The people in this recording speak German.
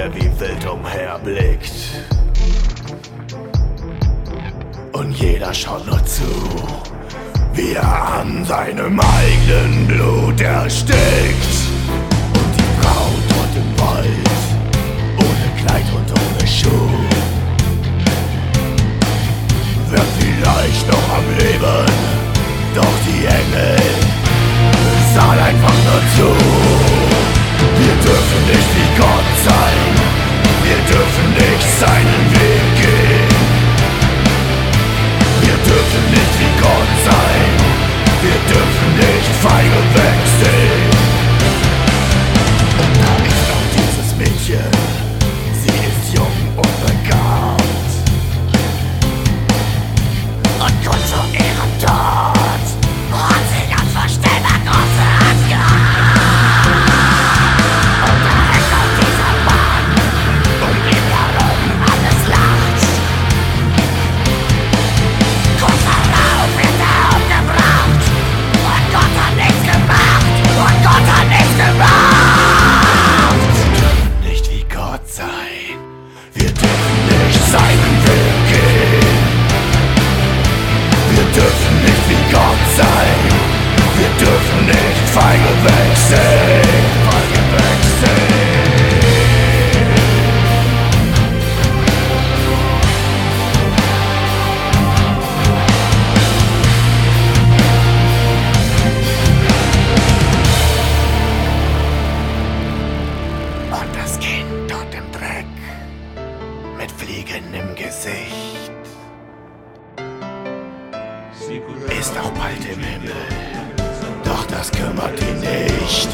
der wie wild umherblickt. Und jeder schaut nur zu, wie er an seinem eigenen Blut erstickt. ist auch bald im Himmel. Doch das kümmert ihn nicht.